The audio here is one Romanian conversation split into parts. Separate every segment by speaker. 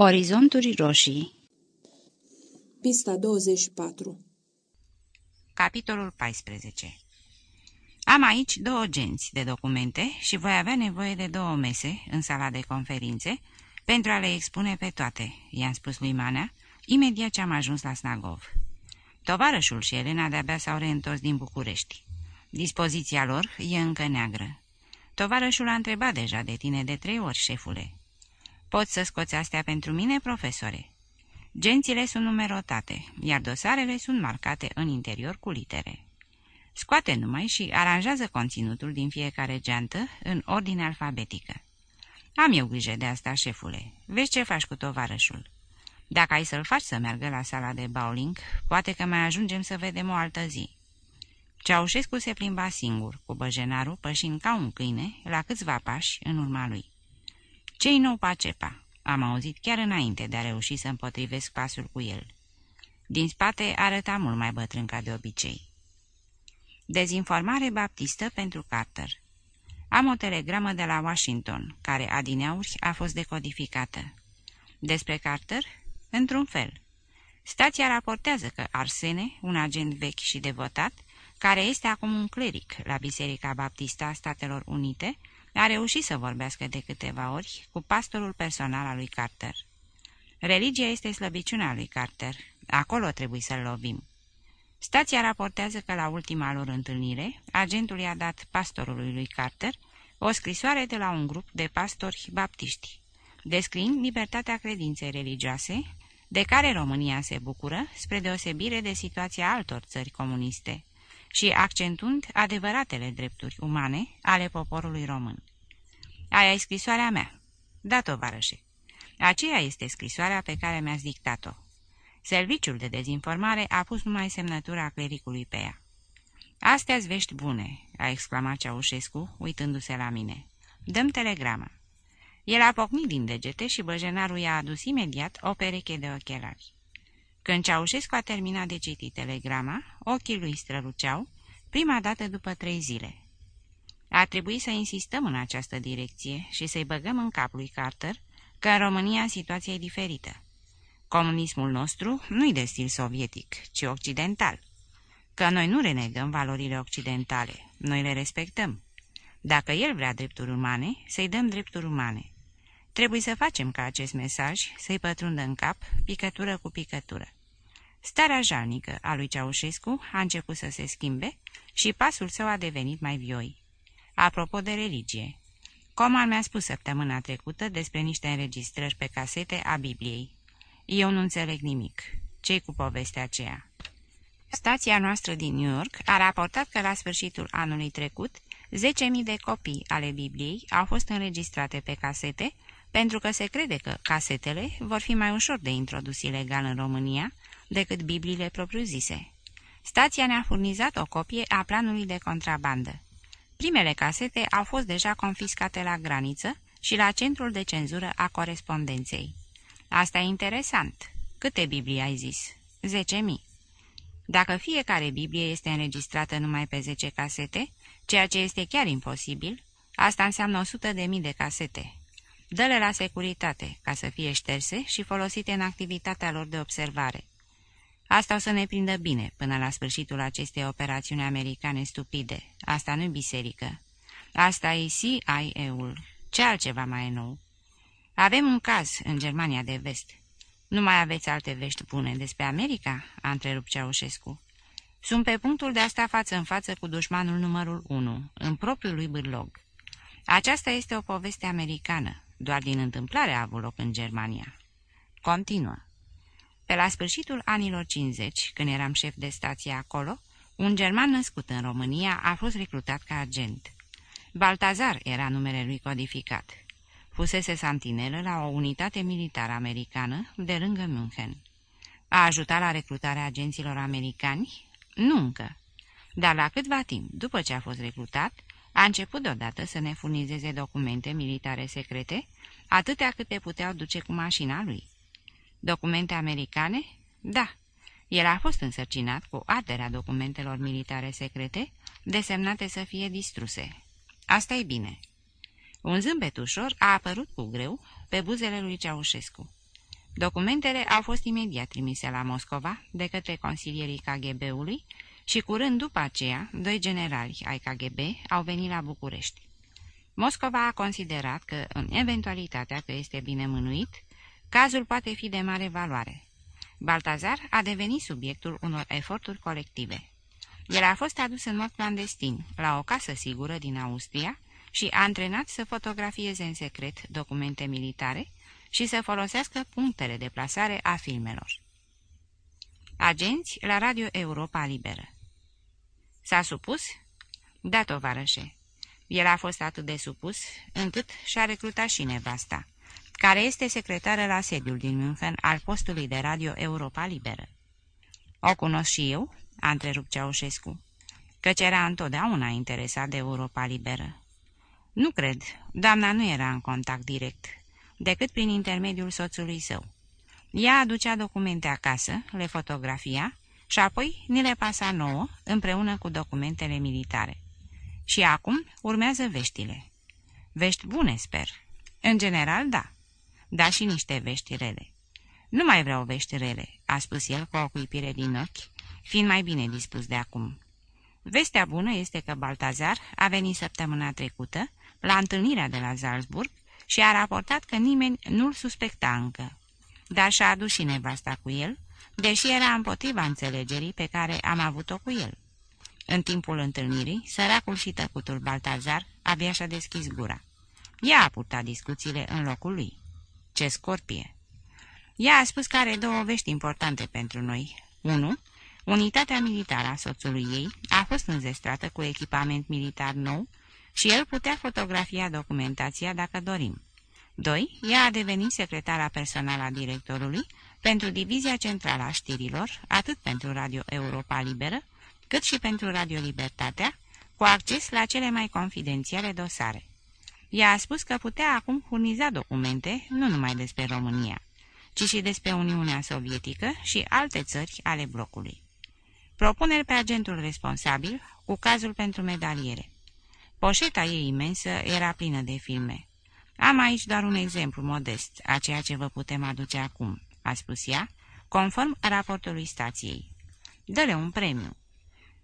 Speaker 1: Orizonturi roșii
Speaker 2: Pista 24
Speaker 3: Capitolul 14 Am aici două genți de documente și voi avea nevoie de două mese în sala de conferințe pentru a le expune pe toate, i-am spus lui Manea, imediat ce am ajuns la Snagov. Tovarășul și Elena de-abia s-au reîntors din București. Dispoziția lor e încă neagră. Tovarășul a întrebat deja de tine de trei ori, șefule. Poți să scoți astea pentru mine, profesore?" Gențile sunt numerotate, iar dosarele sunt marcate în interior cu litere. Scoate numai și aranjează conținutul din fiecare geantă în ordine alfabetică. Am eu grijă de asta, șefule. Vezi ce faci cu tovarășul. Dacă ai să-l faci să meargă la sala de bowling, poate că mai ajungem să vedem o altă zi. Ceaușescu se plimba singur, cu băjenarul pășind ca un câine, la câțiva pași în urma lui. Ce-i nou Pacepa?" Am auzit chiar înainte de a reuși să împotrivesc pasul cu el. Din spate arăta mult mai bătrân ca de obicei. Dezinformare baptistă pentru Carter Am o telegramă de la Washington, care adineauri a fost decodificată. Despre Carter? Într-un fel. Stația raportează că Arsene, un agent vechi și devotat, care este acum un cleric la Biserica Baptistă a Statelor Unite, a reușit să vorbească de câteva ori cu pastorul personal al lui Carter. Religia este slăbiciunea lui Carter. Acolo trebuie să-l lovim. Stația raportează că la ultima lor întâlnire, agentul i-a dat pastorului lui Carter o scrisoare de la un grup de pastori baptiști, descriind libertatea credinței religioase, de care România se bucură, spre deosebire de situația altor țări comuniste și accentuând adevăratele drepturi umane ale poporului român. Aia e scrisoarea mea. Da, tovarășe. Aceea este scrisoarea pe care mi-ați dictat-o. Serviciul de dezinformare a pus numai semnătura clericului pe ea. Astea-s vești bune," a exclamat Ceaușescu, uitându-se la mine. Dăm telegrama." El a pocnit din degete și băjenarul i-a adus imediat o pereche de ochelari. Când Ceaușescu a terminat de citit telegrama, ochii lui străluceau, prima dată după trei zile. A trebuit să insistăm în această direcție și să-i băgăm în cap lui Carter că în România situația e diferită. Comunismul nostru nu-i de stil sovietic, ci occidental. Că noi nu renegăm valorile occidentale, noi le respectăm. Dacă el vrea drepturi umane, să-i dăm drepturi umane. Trebuie să facem ca acest mesaj să-i pătrundă în cap, picătură cu picătură. Starea jalnică a lui Ceaușescu a început să se schimbe și pasul său a devenit mai vioi. Apropo de religie, Coman mi-a spus săptămâna trecută despre niște înregistrări pe casete a Bibliei. Eu nu înțeleg nimic. ce cu povestea aceea? Stația noastră din New York a raportat că la sfârșitul anului trecut 10.000 de copii ale Bibliei au fost înregistrate pe casete pentru că se crede că casetele vor fi mai ușor de introdus ilegal în România decât Bibliile propriu-zise. Stația ne-a furnizat o copie a planului de contrabandă. Primele casete au fost deja confiscate la graniță și la centrul de cenzură a corespondenței. Asta e interesant. Câte Biblii ai zis? Zece mii. Dacă fiecare Biblie este înregistrată numai pe 10 casete, ceea ce este chiar imposibil, asta înseamnă 100 de mii de casete. Dă-le la securitate, ca să fie șterse și folosite în activitatea lor de observare. Asta o să ne prindă bine până la sfârșitul acestei operațiuni americane stupide. Asta nu-i biserică. Asta e CIA-ul. Ce altceva mai e nou? Avem un caz în Germania de vest. Nu mai aveți alte vești bune despre America?" a întrerupt Ceaușescu. Sunt pe punctul de a sta față în față cu dușmanul numărul 1, în propriul lui bârlog. Aceasta este o poveste americană, doar din întâmplare a avut loc în Germania. Continuă. Pe la sfârșitul anilor 50, când eram șef de stație acolo, un german născut în România a fost recrutat ca agent. Baltazar era numele lui codificat. Fusese santinelă la o unitate militară americană de lângă München. A ajutat la recrutarea agenților americani? Nu încă. Dar la câtva timp, după ce a fost recrutat, a început deodată să ne furnizeze documente militare secrete, atâtea câte puteau duce cu mașina lui. Documente americane? Da. El a fost însărcinat cu arderea documentelor militare secrete, desemnate să fie distruse. asta e bine. Un zâmbet ușor a apărut cu greu pe buzele lui Ceaușescu. Documentele au fost imediat trimise la Moscova de către consilierii KGB-ului și curând după aceea, doi generali ai KGB au venit la București. Moscova a considerat că, în eventualitatea că este bine mânuit, cazul poate fi de mare valoare. Baltazar a devenit subiectul unor eforturi colective. El a fost adus în mod clandestin la o casă sigură din Austria și a antrenat să fotografieze în secret documente militare și să folosească punctele de plasare a filmelor. Agenți la Radio Europa Liberă S-a supus? Da, tovarășe. El a fost atât de supus, încât și-a recrutat și nevasta, care este secretară la sediul din München al postului de radio Europa Liberă. O cunosc și eu?" a întrerupt Ceaușescu, căci era întotdeauna interesat de Europa Liberă. Nu cred, doamna nu era în contact direct, decât prin intermediul soțului său. Ea aducea documente acasă, le fotografia și apoi ni le pasa nouă, împreună cu documentele militare. Și acum urmează veștile. Vești bune, sper. În general, da. Da și niște vești rele. Nu mai vreau vești rele, a spus el cu o cuipire din ochi, fiind mai bine dispus de acum. Vestea bună este că Baltazar a venit săptămâna trecută la întâlnirea de la Salzburg și a raportat că nimeni nu-l suspecta încă. Dar și-a adus și nevasta cu el, deși era împotriva înțelegerii pe care am avut-o cu el. În timpul întâlnirii, săracul și tăcutul Baltazar abia și-a deschis gura. Ea a purtat discuțiile în locul lui. Ce scorpie! Ea a spus că are două vești importante pentru noi. 1. Unitatea militară a soțului ei a fost înzestrată cu echipament militar nou și el putea fotografia documentația dacă dorim. 2. Ea a devenit secretara personală a directorului pentru Divizia Centrală a Știrilor, atât pentru Radio Europa Liberă, cât și pentru Radio Libertatea, cu acces la cele mai confidențiale dosare. Ea a spus că putea acum furniza documente nu numai despre România, ci și despre Uniunea Sovietică și alte țări ale blocului. Propuneri pe agentul responsabil cu cazul pentru medaliere. Poșeta ei imensă era plină de filme. Am aici doar un exemplu modest a ceea ce vă putem aduce acum, a spus ea, conform raportului stației. Dă-le un premiu.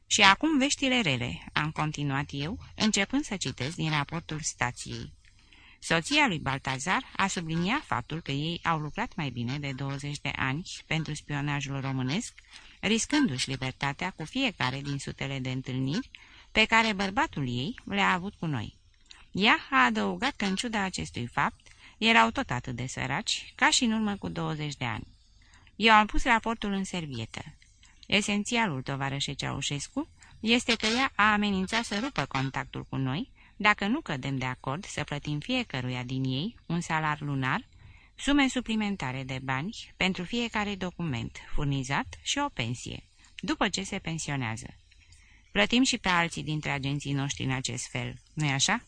Speaker 3: Și acum veștile rele, am continuat eu, începând să citesc din raportul stației. Soția lui Baltazar a subliniat faptul că ei au lucrat mai bine de 20 de ani pentru spionajul românesc, riscându-și libertatea cu fiecare din sutele de întâlniri pe care bărbatul ei le-a avut cu noi. Ea a adăugat că, în ciuda acestui fapt, erau tot atât de săraci ca și în urmă cu 20 de ani. Eu am pus raportul în servietă. Esențialul, tovarășe Ceaușescu, este că ea a amenințat să rupă contactul cu noi, dacă nu cădem de acord să plătim fiecăruia din ei un salar lunar, sume suplimentare de bani pentru fiecare document furnizat și o pensie, după ce se pensionează. Plătim și pe alții dintre agenții noștri în acest fel, nu-i așa?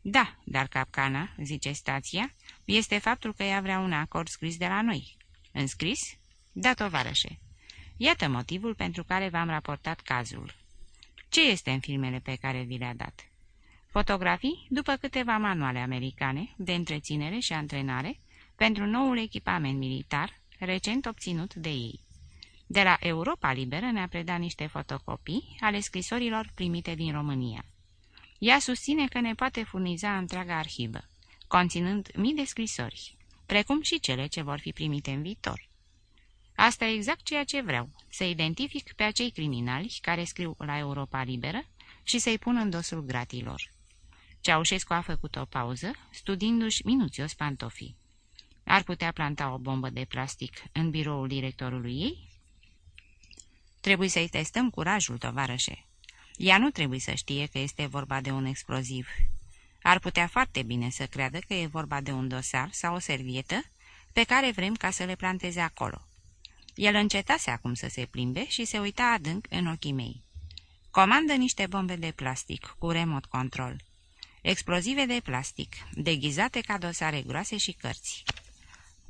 Speaker 3: Da, dar capcana, zice stația, este faptul că ea vrea un acord scris de la noi. Înscris? Da, tovarășe. Iată motivul pentru care v-am raportat cazul. Ce este în filmele pe care vi le-a dat? Fotografii după câteva manuale americane de întreținere și antrenare pentru noul echipament militar recent obținut de ei. De la Europa Liberă ne-a predat niște fotocopii ale scrisorilor primite din România. Ea susține că ne poate furniza întreaga arhivă, conținând mii de scrisori, precum și cele ce vor fi primite în viitor. Asta e exact ceea ce vreau, să identific pe acei criminali care scriu la Europa Liberă și să-i pun în dosul gratilor. Ceaușescu a făcut o pauză, studiindu-și minuțios pantofii. Ar putea planta o bombă de plastic în biroul directorului ei? Trebuie să-i testăm curajul, tovarășe. Ea nu trebuie să știe că este vorba de un exploziv. Ar putea foarte bine să creadă că e vorba de un dosar sau o servietă pe care vrem ca să le planteze acolo. El încetase acum să se plimbe și se uita adânc în ochii mei. Comandă niște bombe de plastic cu remot control. Explozive de plastic, deghizate ca dosare groase și cărți.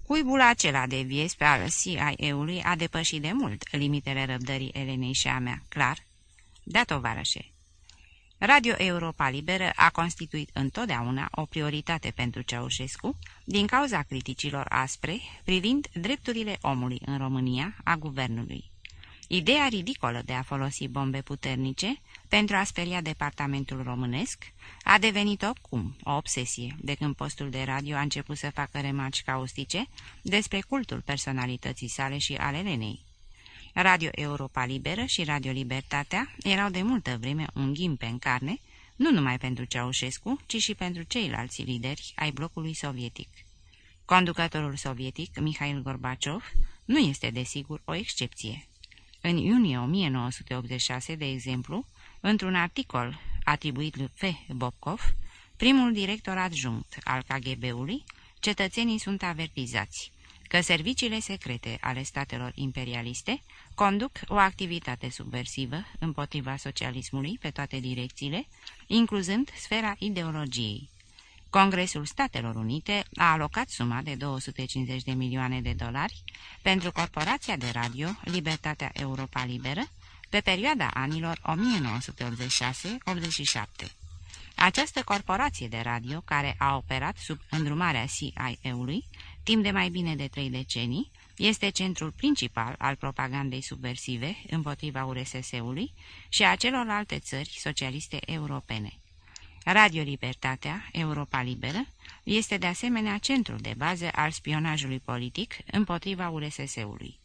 Speaker 3: Cuibul acela de viespe al CIA-ului a depășit de mult limitele răbdării Elenei și a mea, clar? Da, tovarășe. Radio Europa Liberă a constituit întotdeauna o prioritate pentru Ceaușescu din cauza criticilor aspre privind drepturile omului în România a guvernului. Ideea ridicolă de a folosi bombe puternice pentru a speria departamentul românesc a devenit oricum o obsesie de când postul de radio a început să facă remarci caustice despre cultul personalității sale și ale Lenei. Radio Europa Liberă și Radio Libertatea erau de multă vreme un ghimpe în carne, nu numai pentru Ceaușescu, ci și pentru ceilalți lideri ai blocului sovietic. Conducătorul sovietic, Mihail Gorbaciov, nu este desigur o excepție. În iunie 1986, de exemplu, într-un articol atribuit lui F. Bobkov, primul director adjunct al KGB-ului, cetățenii sunt avertizați că serviciile secrete ale statelor imperialiste conduc o activitate subversivă împotriva socialismului pe toate direcțiile, incluzând sfera ideologiei. Congresul Statelor Unite a alocat suma de 250 de milioane de dolari pentru corporația de radio Libertatea Europa Liberă pe perioada anilor 1986-87. Această corporație de radio, care a operat sub îndrumarea CIA-ului timp de mai bine de trei decenii, este centrul principal al propagandei subversive împotriva URSS-ului și a celorlalte țări socialiste europene. Radio Libertatea, Europa Liberă, este de asemenea centrul de bază al spionajului politic împotriva URSS-ului.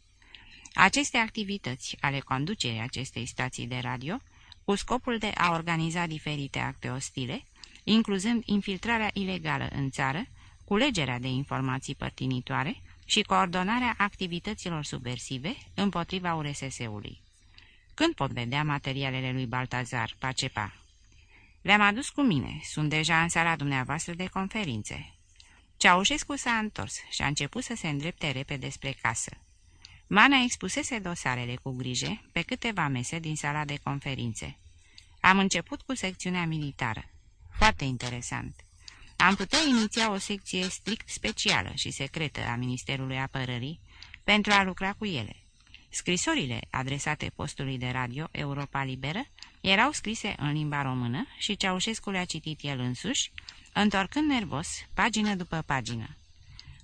Speaker 3: Aceste activități ale conducerii acestei stații de radio, cu scopul de a organiza diferite acte ostile, incluzând infiltrarea ilegală în țară, culegerea de informații părtinitoare și coordonarea activităților subversive împotriva URSS-ului. Când pot vedea materialele lui Baltazar, Pacepa? Le-am adus cu mine, sunt deja în sala dumneavoastră de conferințe. Ceaușescu s-a întors și a început să se îndrepte repede spre casă. Mana expusese dosarele cu grijă pe câteva mese din sala de conferințe. Am început cu secțiunea militară. Foarte interesant. Am putea iniția o secție strict specială și secretă a Ministerului Apărării pentru a lucra cu ele. Scrisorile adresate postului de radio Europa Liberă erau scrise în limba română și Ceaușescu le-a citit el însuși, întorcând nervos, pagină după pagină.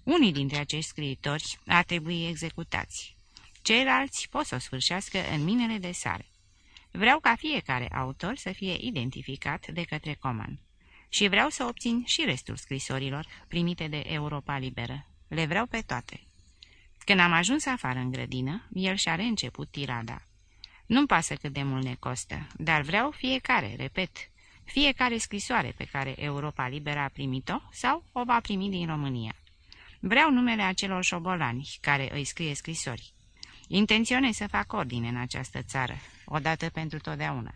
Speaker 3: Unii dintre acești scriitori ar trebui executați. Ceilalți pot să o sfârșească în minele de sare. Vreau ca fiecare autor să fie identificat de către Coman. Și vreau să obțin și restul scrisorilor primite de Europa Liberă. Le vreau pe toate. Când am ajuns afară în grădină, el și-a reînceput tirada. Nu-mi pasă cât de mult ne costă, dar vreau fiecare, repet, fiecare scrisoare pe care Europa Liberă a primit-o sau o va primi din România. Vreau numele acelor șobolani care îi scrie scrisori. Intenționez să fac ordine în această țară, odată pentru totdeauna.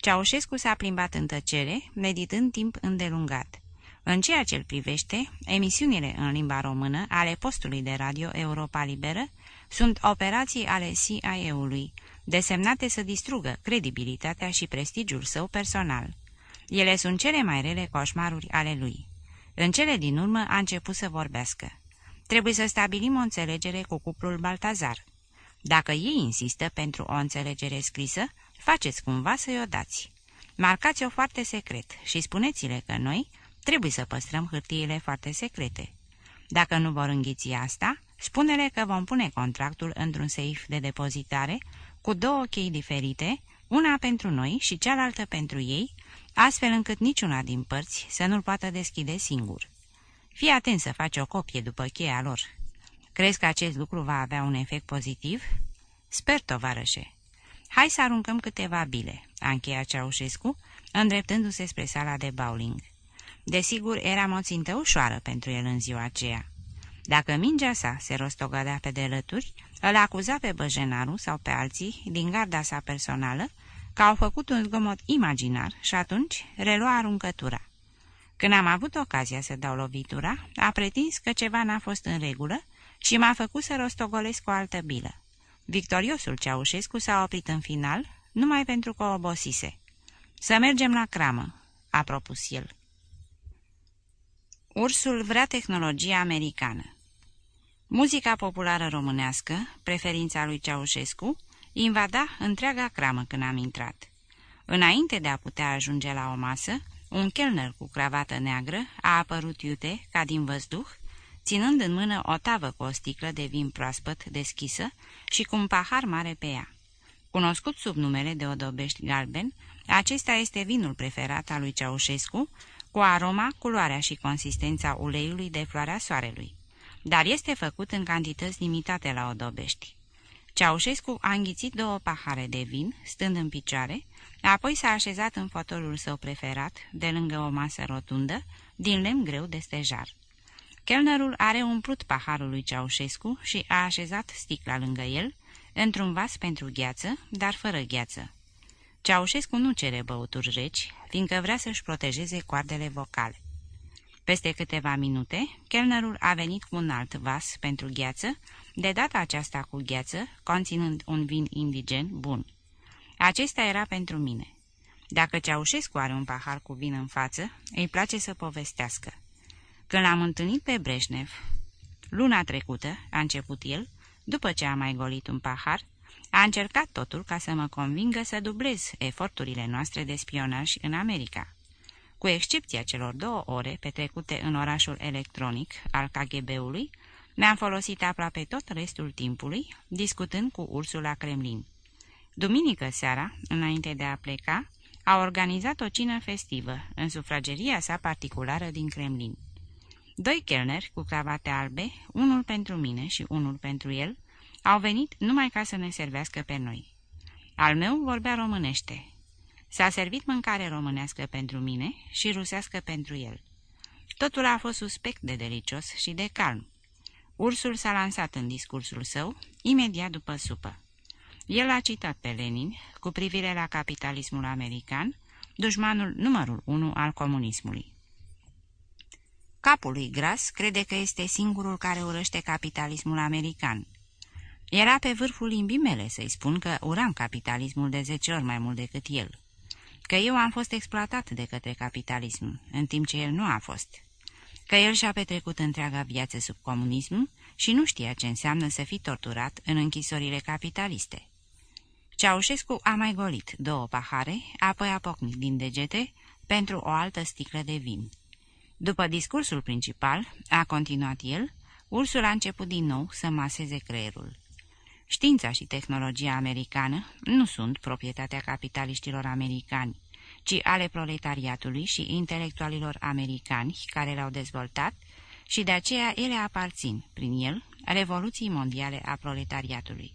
Speaker 3: Ceaușescu s-a plimbat în tăcere, meditând timp îndelungat. În ceea ce îl privește, emisiunile în limba română ale postului de radio Europa Liberă sunt operații ale CIA-ului, desemnate să distrugă credibilitatea și prestigiul său personal. Ele sunt cele mai rele coșmaruri ale lui. În cele din urmă a început să vorbească. Trebuie să stabilim o înțelegere cu cuplul Baltazar. Dacă ei insistă pentru o înțelegere scrisă, faceți cumva să-i o dați. Marcați-o foarte secret și spuneți-le că noi trebuie să păstrăm hârtiile foarte secrete. Dacă nu vor înghiți asta, spune-le că vom pune contractul într-un seif de depozitare cu două chei diferite, una pentru noi și cealaltă pentru ei, astfel încât niciuna din părți să nu-l poată deschide singur. Fii atent să faci o copie după cheia lor. Crezi că acest lucru va avea un efect pozitiv? Sper, tovarășe. Hai să aruncăm câteva bile, a încheiat Ceaușescu, îndreptându-se spre sala de bowling. Desigur, era o țintă ușoară pentru el în ziua aceea. Dacă mingea sa se rostogădea pe delături, îl acuza pe băjenaru sau pe alții din garda sa personală că au făcut un zgomot imaginar și atunci relua aruncătura. Când am avut ocazia să dau lovitura, a pretins că ceva n-a fost în regulă și m-a făcut să rostogolesc o altă bilă. Victoriosul Ceaușescu s-a oprit în final, numai pentru că obosise. Să mergem la cramă, a propus el. Ursul vrea tehnologia americană. Muzica populară românească, preferința lui Ceaușescu, invada întreaga cramă când am intrat. Înainte de a putea ajunge la o masă, un chelner cu cravată neagră a apărut iute, ca din văzduh, ținând în mână o tavă cu o sticlă de vin proaspăt deschisă și cu un pahar mare pe ea. Cunoscut sub numele de odobești galben, acesta este vinul preferat al lui Ceaușescu, cu aroma, culoarea și consistența uleiului de floarea soarelui, dar este făcut în cantități limitate la odobești. Ceaușescu a înghițit două pahare de vin, stând în picioare, apoi s-a așezat în fotolul său preferat, de lângă o masă rotundă, din lemn greu de stejar. Chelnerul are umplut paharul lui Ceaușescu și a așezat sticla lângă el, într-un vas pentru gheață, dar fără gheață. Ceaușescu nu cere băuturi reci, fiindcă vrea să-și protejeze coardele vocale. Peste câteva minute, chelnerul a venit cu un alt vas pentru gheață, de data aceasta cu gheață, conținând un vin indigen bun. Acesta era pentru mine. Dacă Ceaușescu are un pahar cu vin în față, îi place să povestească. Când l-am întâlnit pe Breșnev, luna trecută, a început el, după ce a mai golit un pahar, a încercat totul ca să mă convingă să dublez eforturile noastre de spionaj în America. Cu excepția celor două ore petrecute în orașul electronic al KGB-ului, mi-am folosit aproape tot restul timpului, discutând cu ursul la Kremlin. Duminică seara, înainte de a pleca, a organizat o cină festivă în sufrageria sa particulară din Kremlin. Doi chelneri cu cravate albe, unul pentru mine și unul pentru el, au venit numai ca să ne servească pe noi. Al meu vorbea românește. S-a servit mâncare românească pentru mine și rusească pentru el. Totul a fost suspect de delicios și de calm. Ursul s-a lansat în discursul său, imediat după supă. El a citat pe Lenin cu privire la capitalismul american, dușmanul numărul unu al comunismului. Capul lui Gras crede că este singurul care urăște capitalismul american. Era pe vârful limbii mele să-i spun că uram capitalismul de zece ori mai mult decât el. Că eu am fost exploatat de către capitalism, în timp ce el nu a fost. Că el și-a petrecut întreaga viață sub comunism și nu știa ce înseamnă să fii torturat în închisorile capitaliste. Ceaușescu a mai golit două pahare, apoi a pocnit din degete pentru o altă sticlă de vin. După discursul principal, a continuat el, ursul a început din nou să maseze creierul. Știința și tehnologia americană nu sunt proprietatea capitaliștilor americani, ci ale proletariatului și intelectualilor americani care le-au dezvoltat și de aceea ele aparțin, prin el, Revoluției Mondiale a Proletariatului.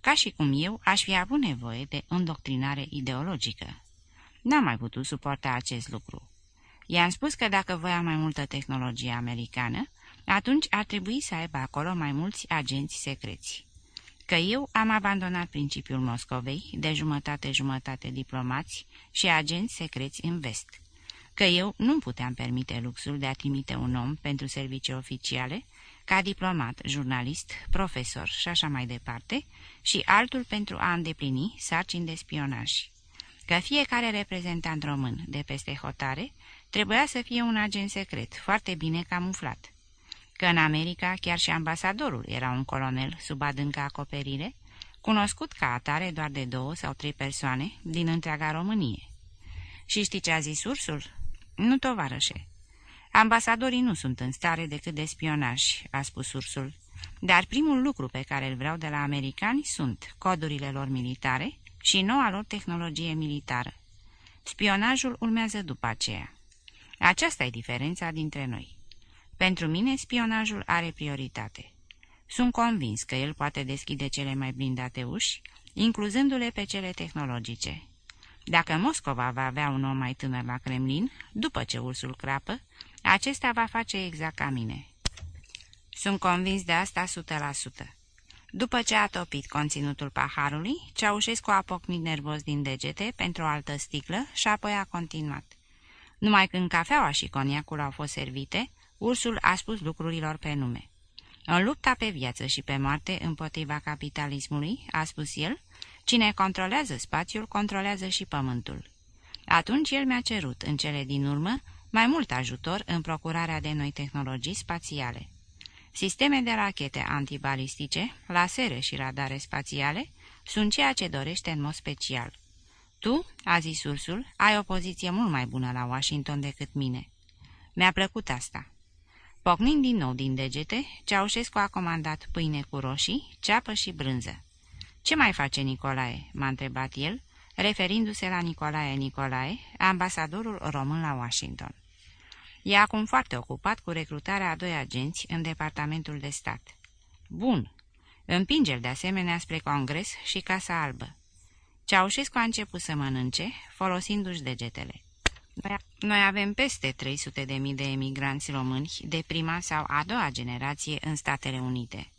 Speaker 3: Ca și cum eu aș fi avut nevoie de îndoctrinare ideologică. N-am mai putut suporta acest lucru. I-am spus că dacă voia mai multă tehnologie americană, atunci ar trebui să aibă acolo mai mulți agenți secreți. Că eu am abandonat principiul Moscovei de jumătate-jumătate diplomați și agenți secreți în vest. Că eu nu puteam permite luxul de a trimite un om pentru servicii oficiale, ca diplomat, jurnalist, profesor și așa mai departe, și altul pentru a îndeplini sarcini de spionaj. Că fiecare reprezentant român de peste hotare trebuia să fie un agent secret, foarte bine camuflat. Că în America chiar și ambasadorul era un colonel sub adâncă acoperire, cunoscut ca atare doar de două sau trei persoane din întreaga Românie. Și știi ce a zis ursul? Nu, tovarășe. Ambasadorii nu sunt în stare decât de spionaj, a spus ursul. Dar primul lucru pe care îl vreau de la americani sunt codurile lor militare și noua lor tehnologie militară. Spionajul urmează după aceea. Aceasta e diferența dintre noi. Pentru mine, spionajul are prioritate. Sunt convins că el poate deschide cele mai blindate uși, incluzându-le pe cele tehnologice. Dacă Moscova va avea un om mai tânăr la Kremlin, după ce ursul crapă, acesta va face exact ca mine. Sunt convins de asta 100%. După ce a topit conținutul paharului, Ceaușescu a pocnit nervos din degete pentru o altă sticlă și apoi a continuat. Numai când cafeaua și coniacul au fost servite, ursul a spus lucrurilor pe nume. În lupta pe viață și pe moarte împotriva capitalismului, a spus el, cine controlează spațiul, controlează și pământul. Atunci el mi-a cerut, în cele din urmă, mai mult ajutor în procurarea de noi tehnologii spațiale. Sisteme de rachete antibalistice, lasere și radare spațiale sunt ceea ce dorește în mod special. Tu, a zis ursul, ai o poziție mult mai bună la Washington decât mine. Mi-a plăcut asta. Pocnind din nou din degete, Ceaușescu a comandat pâine cu roșii, ceapă și brânză. Ce mai face Nicolae?" m-a întrebat el, referindu-se la Nicolae Nicolae, ambasadorul român la Washington. E acum foarte ocupat cu recrutarea a doi agenți în Departamentul de Stat. Bun. Împinge-l de asemenea spre Congres și Casa Albă. Ceaușescu a început să mănânce, folosindu-și degetele. Noi avem peste 300 de mii de emigranți români de prima sau a doua generație în Statele Unite.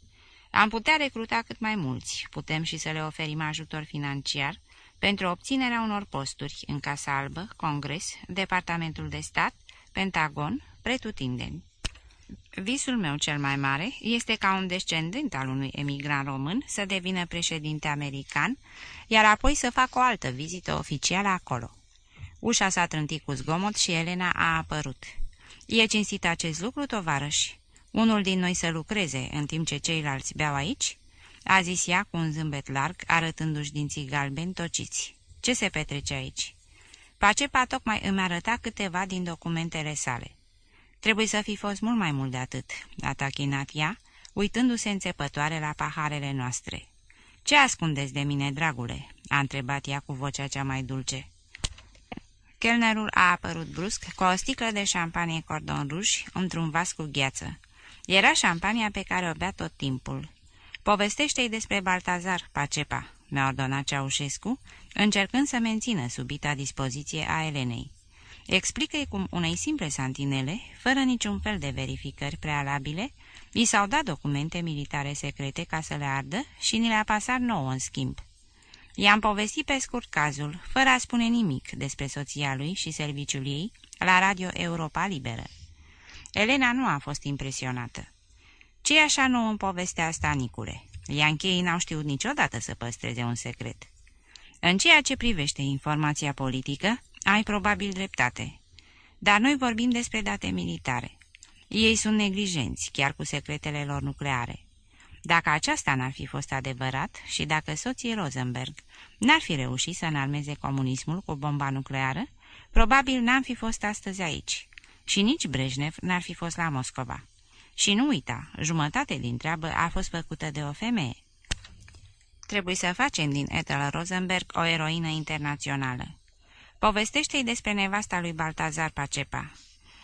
Speaker 3: Am putea recruta cât mai mulți, putem și să le oferim ajutor financiar pentru obținerea unor posturi în Casa Albă, Congres, Departamentul de Stat, Pentagon, pretutindeni. Visul meu cel mai mare este ca un descendent al unui emigran român să devină președinte american, iar apoi să facă o altă vizită oficială acolo. Ușa s-a trântit cu zgomot și Elena a apărut. E cinstit acest lucru, tovarăși? Unul din noi să lucreze, în timp ce ceilalți beau aici?" a zis ea cu un zâmbet larg, arătându-și dinții galbeni tociți. Ce se petrece aici?" Pacepa tocmai îmi arăta câteva din documentele sale. Trebuie să fi fost mult mai mult de atât," a tachinat ea, uitându-se înțepătoare la paharele noastre. Ce ascundeți de mine, dragule?" a întrebat ea cu vocea cea mai dulce. Chelnerul a apărut brusc cu o sticlă de șampanie cordon ruj într-un vas cu gheață. Era șampania pe care o bea tot timpul. Povestește-i despre Baltazar, Pacepa," mi-a ordonat Ceaușescu, încercând să mențină subita dispoziție a Elenei. Explică-i cum unei simple santinele, fără niciun fel de verificări prealabile, i s-au dat documente militare secrete ca să le ardă și ni le-a pasat nouă în schimb. I-am povestit pe scurt cazul, fără a spune nimic despre soția lui și serviciul ei, la Radio Europa Liberă. Elena nu a fost impresionată. ce așa nou în povestea asta, Nicule? Iancheii n-au știut niciodată să păstreze un secret. În ceea ce privește informația politică, ai probabil dreptate. Dar noi vorbim despre date militare. Ei sunt neglijenți, chiar cu secretele lor nucleare. Dacă aceasta n-ar fi fost adevărat și dacă soții Rosenberg n-ar fi reușit să înarmeze comunismul cu bomba nucleară, probabil n-am fi fost astăzi aici. Și nici Brejnev n-ar fi fost la Moscova. Și nu uita, jumătate din treabă a fost făcută de o femeie. Trebuie să facem din Ethel Rosenberg o eroină internațională. Povestește-i despre nevasta lui Baltazar Pacepa.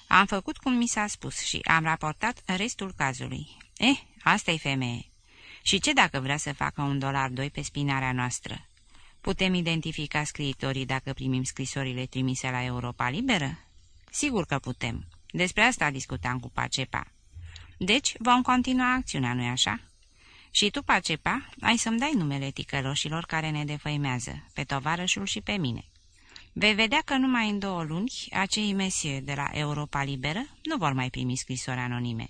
Speaker 3: Am făcut cum mi s-a spus și am raportat restul cazului. Eh, asta e femeie. Și ce dacă vrea să facă un dolar doi pe spinarea noastră? Putem identifica scriitorii dacă primim scrisorile trimise la Europa Liberă? Sigur că putem. Despre asta discutam cu Pacepa. Deci, vom continua acțiunea, nu-i așa? Și tu, Pacepa, ai să-mi dai numele ticăloșilor care ne defăimează, pe tovarășul și pe mine. Vei vedea că numai în două luni, acei mesie de la Europa Liberă nu vor mai primi scrisori anonime.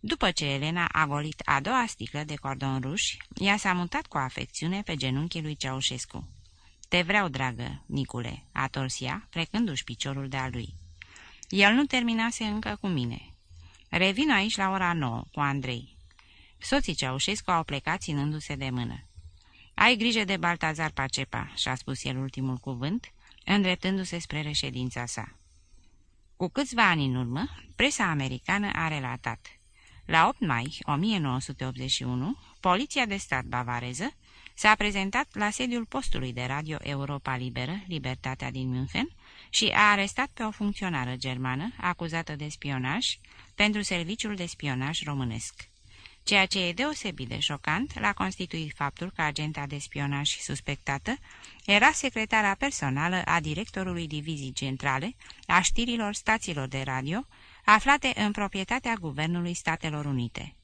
Speaker 3: După ce Elena a golit a doua sticlă de cordon ruș, ea s-a mutat cu afecțiune pe genunchii lui Ceaușescu. Te vreau, dragă, Nicule," a tors ea, plecându-și piciorul de-a lui. El nu terminase încă cu mine. Revin aici la ora nouă, cu Andrei. Soții Ceaușescu au plecat ținându-se de mână. Ai grijă de Baltazar Pacepa," și-a spus el ultimul cuvânt, îndreptându-se spre reședința sa. Cu câțiva ani în urmă, presa americană a relatat. La 8 mai 1981, Poliția de stat bavareză s-a prezentat la sediul postului de radio Europa Liberă, Libertatea din München, și a arestat pe o funcționară germană acuzată de spionaj pentru serviciul de spionaj românesc. Ceea ce e deosebit de șocant l-a constituit faptul că agenta de spionaj suspectată era secretara personală a directorului divizii centrale a știrilor stațiilor de radio, aflate în proprietatea Guvernului Statelor Unite.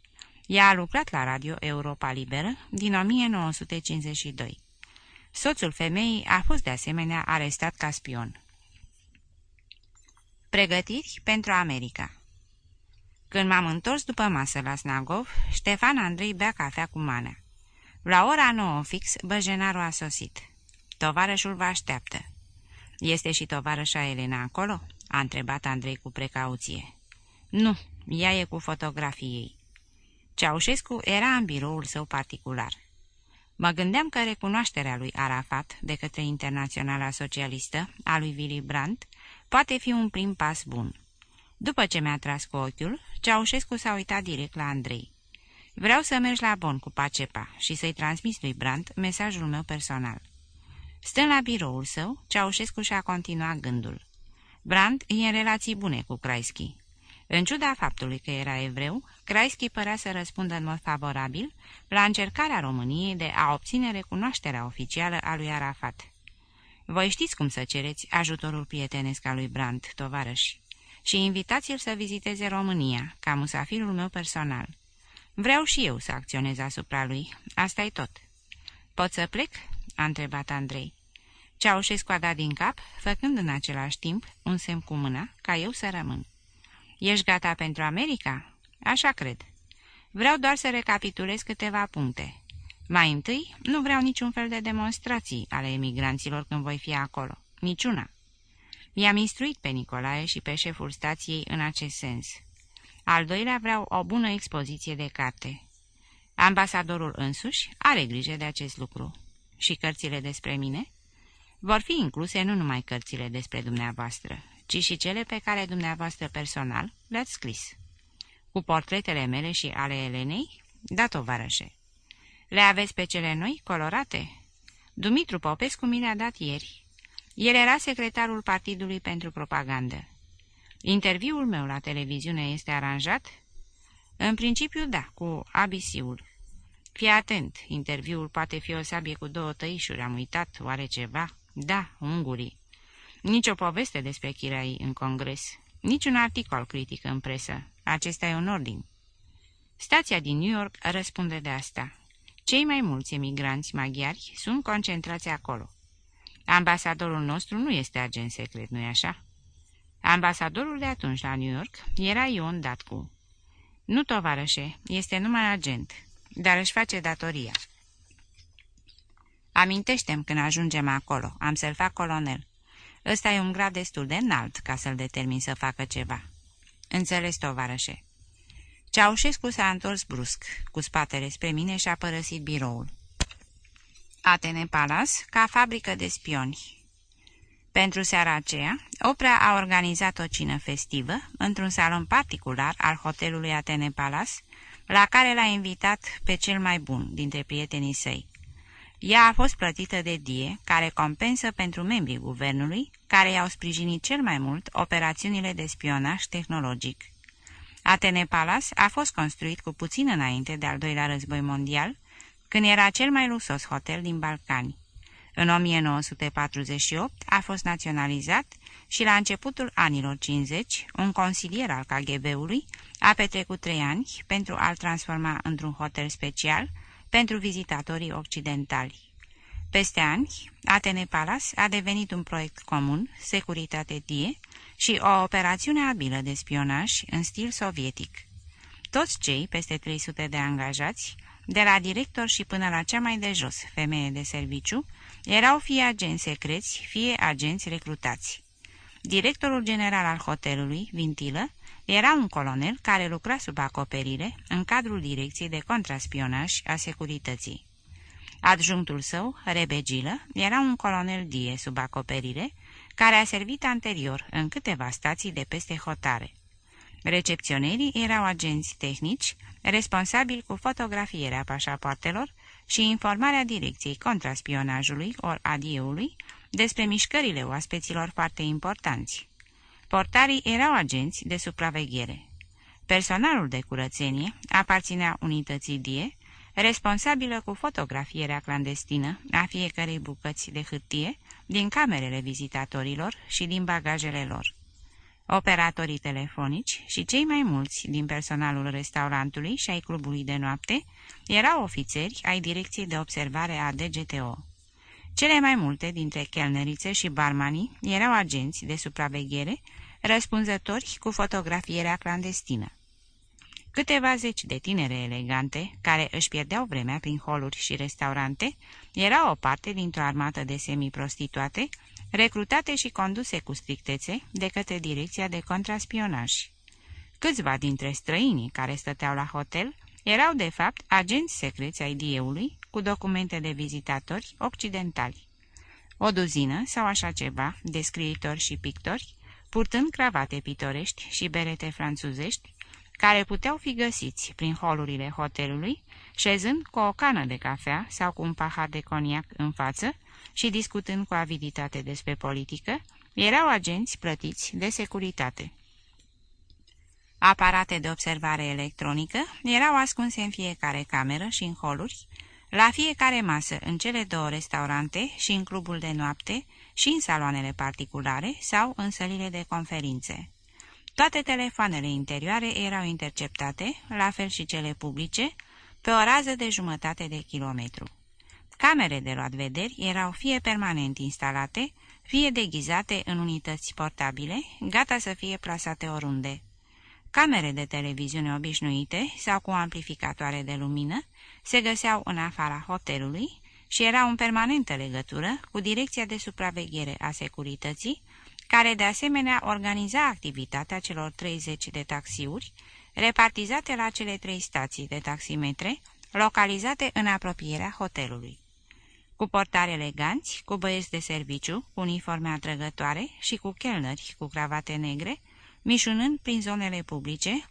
Speaker 3: Ea a lucrat la Radio Europa Liberă din 1952. Soțul femeii a fost de asemenea arestat ca spion. Pregătiri pentru America când m-am întors după masă la Snagov, Ștefan Andrei bea cafea cu manea. La ora nouă fix, băjenarul a sosit. Tovarășul vă așteaptă. Este și tovarășa Elena acolo?" a întrebat Andrei cu precauție. Nu, ea e cu fotografiei. Ceaușescu era în biroul său particular. Mă gândeam că recunoașterea lui Arafat de către Internaționala Socialistă a lui Willy Brandt poate fi un prim pas bun. După ce mi-a tras cu ochiul, Ceaușescu s-a uitat direct la Andrei. Vreau să mergi la Bon cu Pacepa și să-i transmis lui Brandt mesajul meu personal. Stând la biroul său, Ceaușescu și-a continuat gândul. Brandt e în relații bune cu Kreisky. În ciuda faptului că era evreu, Kreisky părea să răspundă în mod favorabil la încercarea României de a obține recunoașterea oficială a lui Arafat. Voi știți cum să cereți ajutorul prietenesc al lui Brandt, tovarăși, și invitați-l să viziteze România, ca musafirul meu personal. Vreau și eu să acționez asupra lui, asta e tot. Pot să plec?" a întrebat Andrei. Ceaușescu a dat din cap, făcând în același timp un semn cu mâna, ca eu să rămân. Ești gata pentru America?" Așa cred. Vreau doar să recapitulez câteva puncte. Mai întâi, nu vreau niciun fel de demonstrații ale emigranților când voi fi acolo. Niciuna. I-am instruit pe Nicolae și pe șeful stației în acest sens. Al doilea vreau o bună expoziție de carte. Ambasadorul însuși are grijă de acest lucru. Și cărțile despre mine? Vor fi incluse nu numai cărțile despre dumneavoastră, ci și cele pe care dumneavoastră personal le-ați scris. Cu portretele mele și ale Elenei? Da, tovarășe. Le aveți pe cele noi, colorate? Dumitru Popescu mi le-a dat ieri. El era secretarul Partidului pentru Propagandă. Interviul meu la televiziune este aranjat? În principiu, da, cu ABC-ul. Fii atent, interviul poate fi o sabie cu două tăișuri, am uitat, oare ceva? Da, ungurii. Nici o poveste despre chirai în congres, niciun articol critic în presă. Acesta e un ordin. Stația din New York răspunde de asta. Cei mai mulți emigranți maghiari sunt concentrați acolo. Ambasadorul nostru nu este agent secret, nu-i așa? Ambasadorul de atunci la New York era Ion Datcu. Nu, tovarășe, este numai agent, dar își face datoria. Amintește-mi când ajungem acolo, am să-l fac colonel. Ăsta e un grad destul de înalt ca să-l determin să facă ceva. Înțeles, tovarășe. Ceaușescu s-a întors brusc, cu spatele spre mine și a părăsit biroul. Atene Palace, ca fabrică de spioni. Pentru seara aceea, Oprea a organizat o cină festivă într-un salon particular al hotelului Atene Palace, la care l-a invitat pe cel mai bun dintre prietenii săi. Ea a fost plătită de Die, care compensă pentru membrii guvernului, care i-au sprijinit cel mai mult operațiunile de spionaj tehnologic. Atene Palace a fost construit cu puțin înainte de al doilea război mondial, când era cel mai luxos hotel din Balcani. În 1948 a fost naționalizat și la începutul anilor 50, un consilier al KGB-ului a petrecut trei ani pentru a-l transforma într-un hotel special pentru vizitatorii occidentali. Peste ani, Atene Palace a devenit un proiect comun, Securitate Die, și o operațiune abilă de spionaj în stil sovietic. Toți cei, peste 300 de angajați, de la director și până la cea mai de jos, femeie de serviciu, erau fie agenți secreți, fie agenți recrutați. Directorul general al hotelului, Vintilă, era un colonel care lucra sub acoperire în cadrul direcției de contraspionaj a securității. Adjunctul său, Rebegilă, era un colonel die sub acoperire, care a servit anterior în câteva stații de peste hotare. Recepționerii erau agenți tehnici, responsabili cu fotografierea pașapoartelor și informarea direcției contraspionajului ori adieului despre mișcările oaspeților foarte importanți. Portarii erau agenți de supraveghere. Personalul de curățenie aparținea unității DIE, responsabilă cu fotografierea clandestină a fiecărei bucăți de hârtie din camerele vizitatorilor și din bagajele lor. Operatorii telefonici și cei mai mulți din personalul restaurantului și ai clubului de noapte erau ofițeri ai direcției de observare a DGTO. Cele mai multe dintre chelnerițe și barmanii erau agenți de supraveghere, răspunzători cu fotografierea clandestină. Câteva zeci de tinere elegante, care își pierdeau vremea prin holuri și restaurante, erau o parte dintr-o armată de semiprostituate, recrutate și conduse cu strictețe de către direcția de contraspionaj. Câțiva dintre străinii care stăteau la hotel erau de fapt agenți secreți ai dieului cu documente de vizitatori occidentali. O duzină sau așa ceva de scriitori și pictori, purtând cravate pitorești și berete franțuzești, care puteau fi găsiți prin holurile hotelului, șezând cu o cană de cafea sau cu un pahar de coniac în față și discutând cu aviditate despre politică, erau agenți plătiți de securitate. Aparate de observare electronică erau ascunse în fiecare cameră și în holuri, la fiecare masă în cele două restaurante și în clubul de noapte și în saloanele particulare sau în sălile de conferințe. Toate telefoanele interioare erau interceptate, la fel și cele publice, pe o rază de jumătate de kilometru. Camere de luat vederi erau fie permanent instalate, fie deghizate în unități portabile, gata să fie plasate oriunde. Camere de televiziune obișnuite sau cu amplificatoare de lumină se găseau în afara hotelului și erau în permanentă legătură cu Direcția de Supraveghere a Securității, care de asemenea organiza activitatea celor 30 de taxiuri, repartizate la cele trei stații de taximetre, localizate în apropierea hotelului. Cu portari eleganți, cu băieți de serviciu, cu uniforme atrăgătoare și cu chelnări cu cravate negre, mișunând prin zonele publice,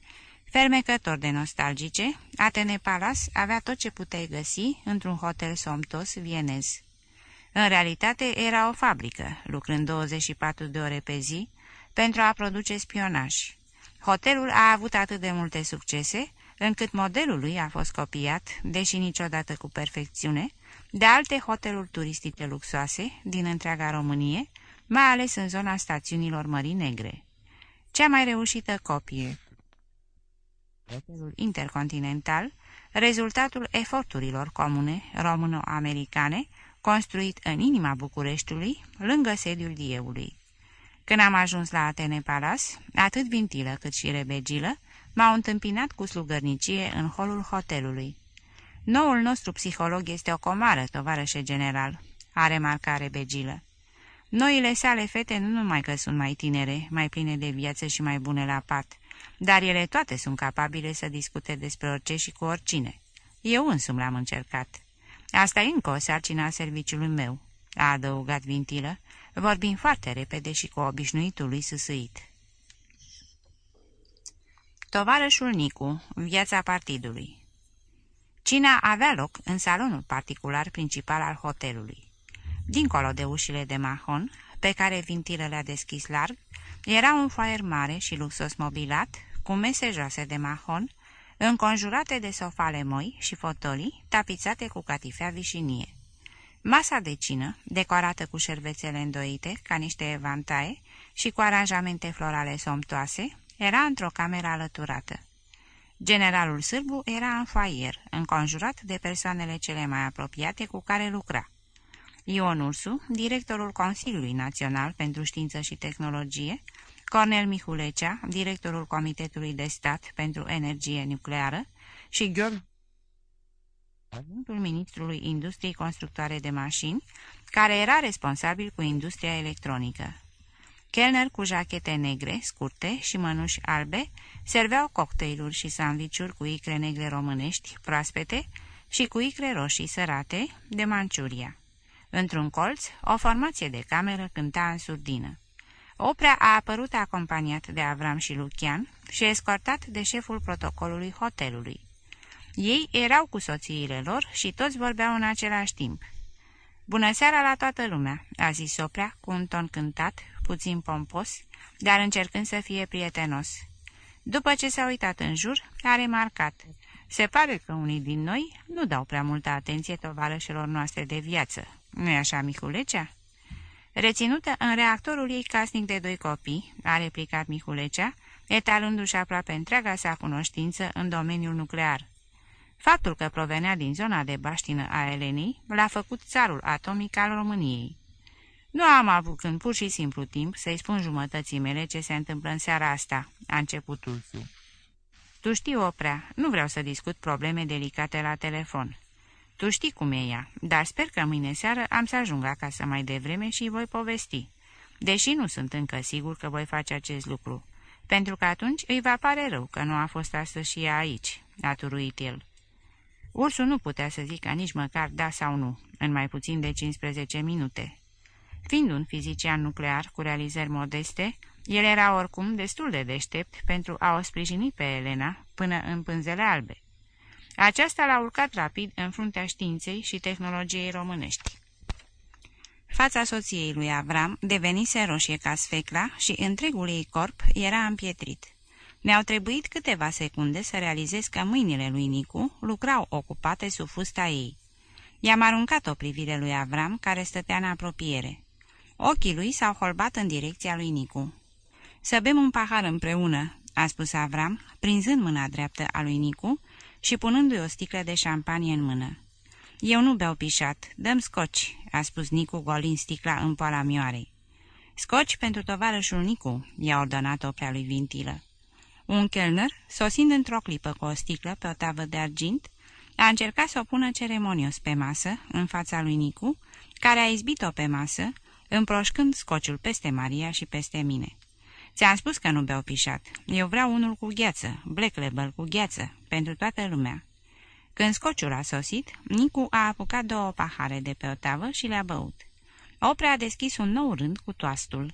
Speaker 3: fermecător de nostalgice, Atene Palace avea tot ce puteai găsi într-un hotel somtos vienez. În realitate era o fabrică, lucrând 24 de ore pe zi, pentru a produce spionaj. Hotelul a avut atât de multe succese, încât modelul lui a fost copiat, deși niciodată cu perfecțiune, de alte hoteluri turistice luxoase din întreaga Românie, mai ales în zona stațiunilor Mării Negre. Cea mai reușită copie Hotelul Intercontinental, rezultatul eforturilor comune româno-americane, construit în inima Bucureștiului, lângă sediul Dieului. Când am ajuns la Atene Palace, atât Vintilă cât și Rebegilă m-au întâmpinat cu slugărnicie în holul hotelului. Noul nostru psiholog este o comară, tovarășe general, a remarcat Rebegilă. Noile sale fete nu numai că sunt mai tinere, mai pline de viață și mai bune la pat, dar ele toate sunt capabile să discute despre orice și cu oricine. Eu însumi l-am încercat. Asta e încă o sarcină a serviciului meu, a adăugat Vintilă, vorbind foarte repede și cu obișnuitul lui sâsâit. Tovarășul Nicu, viața partidului Cina avea loc în salonul particular principal al hotelului. Dincolo de ușile de mahon, pe care Vintilă le-a deschis larg, era un foaier mare și luxos mobilat, cu mese joase de mahon, înconjurate de sofale moi și fotolii tapizate cu catifea vișinie. Masa de cină, decorată cu șervețele îndoite, ca niște evantaie, și cu aranjamente florale somptoase, era într-o cameră alăturată. Generalul sârbu era în foaier, înconjurat de persoanele cele mai apropiate cu care lucra. Ion Ursu, directorul Consiliului Național pentru Știință și Tehnologie, Cornel Mihulecea, directorul Comitetului de Stat pentru Energie Nucleară și Gheorghe agentul ministrului Industriei Constructoare de Mașini, care era responsabil cu industria electronică. Kellner cu jachete negre, scurte și mănuși albe serveau cocktailuri și sandvișuri cu icre negre românești, proaspete, și cu icre roșii sărate de Manciuria. Într-un colț, o formație de cameră cânta în surdină. Oprea a apărut acompaniat de Avram și Lucian și escortat de șeful protocolului hotelului. Ei erau cu soțiile lor și toți vorbeau în același timp. Bună seara la toată lumea!" a zis Oprea cu un ton cântat, puțin pompos, dar încercând să fie prietenos. După ce s-a uitat în jur, a remarcat. Se pare că unii din noi nu dau prea multă atenție tovarășilor noastre de viață. Nu-i așa, Mihulecea?" Reținută în reactorul ei casnic de doi copii, a replicat Mihulecea, etalându-și aproape întreaga sa cunoștință în domeniul nuclear. Faptul că provenea din zona de baștină a Elenii l-a făcut țarul atomic al României. Nu am avut când pur și simplu timp să-i spun jumătății mele ce se întâmplă în seara asta, a începutul su. Tu știi, Oprea, nu vreau să discut probleme delicate la telefon. Tu știi cum e ea, dar sper că mâine seară am să ajung acasă mai devreme și voi povesti. Deși nu sunt încă sigur că voi face acest lucru, pentru că atunci îi va pare rău că nu a fost astăzi și ea aici, a turuit el. Ursul nu putea să zică nici măcar da sau nu, în mai puțin de 15 minute. Fiind un fizician nuclear cu realizări modeste, el era oricum destul de deștept pentru a o sprijini pe Elena până în pânzele albe. Aceasta l-a urcat rapid în fruntea științei și tehnologiei românești. Fața soției lui Avram devenise roșie ca sfecla și întregul ei corp era împietrit. Mi-au trebuit câteva secunde să realizez că mâinile lui Nicu lucrau ocupate sub fusta ei. I-am aruncat o privire lui Avram, care stătea în apropiere. Ochii lui s-au holbat în direcția lui Nicu. Să bem un pahar împreună," a spus Avram, prinzând mâna dreaptă a lui Nicu și punându-i o sticlă de șampanie în mână. Eu nu beau pișat, dăm scoci," a spus Nicu golind sticla în poala mioarei. Scoci pentru tovarășul Nicu," i-a ordonat oprea lui Vintilă. Un chelner, sosind într-o clipă cu o sticlă pe o tavă de argint, a încercat să o pună ceremonios pe masă, în fața lui Nicu, care a izbit-o pe masă, împroșcând scociul peste Maria și peste mine. Ți-am spus că nu beau pișat. Eu vreau unul cu gheață, Black Label cu gheață, pentru toată lumea. Când scociul a sosit, Nicu a apucat două pahare de pe o tavă și le-a băut. Oprea a deschis un nou rând cu toastul.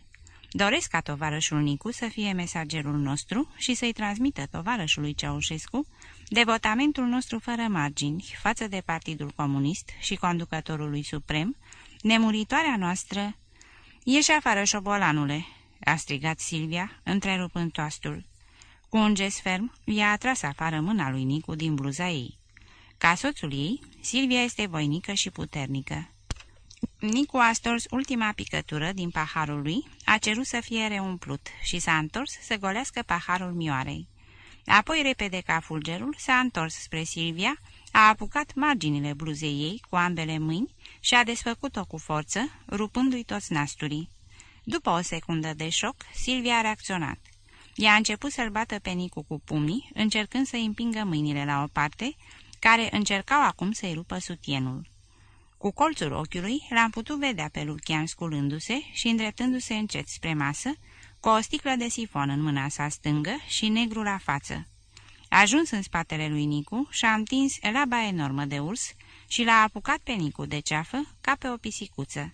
Speaker 3: Doresc ca tovarășul Nicu să fie mesagerul nostru și să-i transmită tovarășului Ceaușescu devotamentul nostru fără margini față de Partidul Comunist și conducătorului suprem, nemuritoarea noastră... Ieși afară, șobolanule!" a strigat Silvia, întrerupând toastul. Cu un gest ferm, i-a atras afară mâna lui Nicu din bluza ei. Ca soțul ei, Silvia este voinică și puternică. Nicu a stors ultima picătură din paharul lui, a cerut să fie reumplut și s-a întors să golească paharul mioarei. Apoi, repede ca fulgerul, s-a întors spre Silvia, a apucat marginile bluzei ei cu ambele mâini și a desfăcut-o cu forță, rupându-i toți nasturii. După o secundă de șoc, Silvia a reacționat. Ea a început să-l bată pe Nicu cu pumnii, încercând să-i împingă mâinile la o parte, care încercau acum să-i rupă sutienul. Cu colțul ochiului l-am putut vedea pe Lucian sculându-se și îndreptându-se încet spre masă, cu o sticlă de sifon în mâna sa stângă și negru la față. A ajuns în spatele lui Nicu și a întins laba enormă de urs și l-a apucat pe Nicu de ceafă ca pe o pisicuță.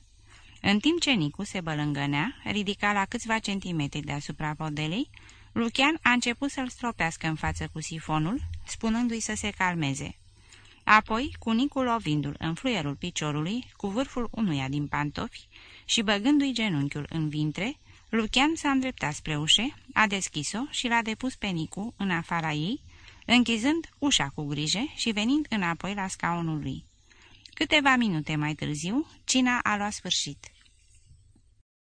Speaker 3: În timp ce Nicu se bălângănea, ridica la câțiva centimetri deasupra podelei, Lucian a început să-l stropească în față cu sifonul, spunându-i să se calmeze. Apoi, cu Nicu lovindu-l în fluierul piciorului, cu vârful unuia din pantofi și băgându-i genunchiul în vintre, Lucian s-a îndreptat spre ușe, a deschis-o și l-a depus pe Nicu în afara ei, închizând ușa cu grijă și venind înapoi la scaunul lui. Câteva minute mai târziu, cina a luat sfârșit.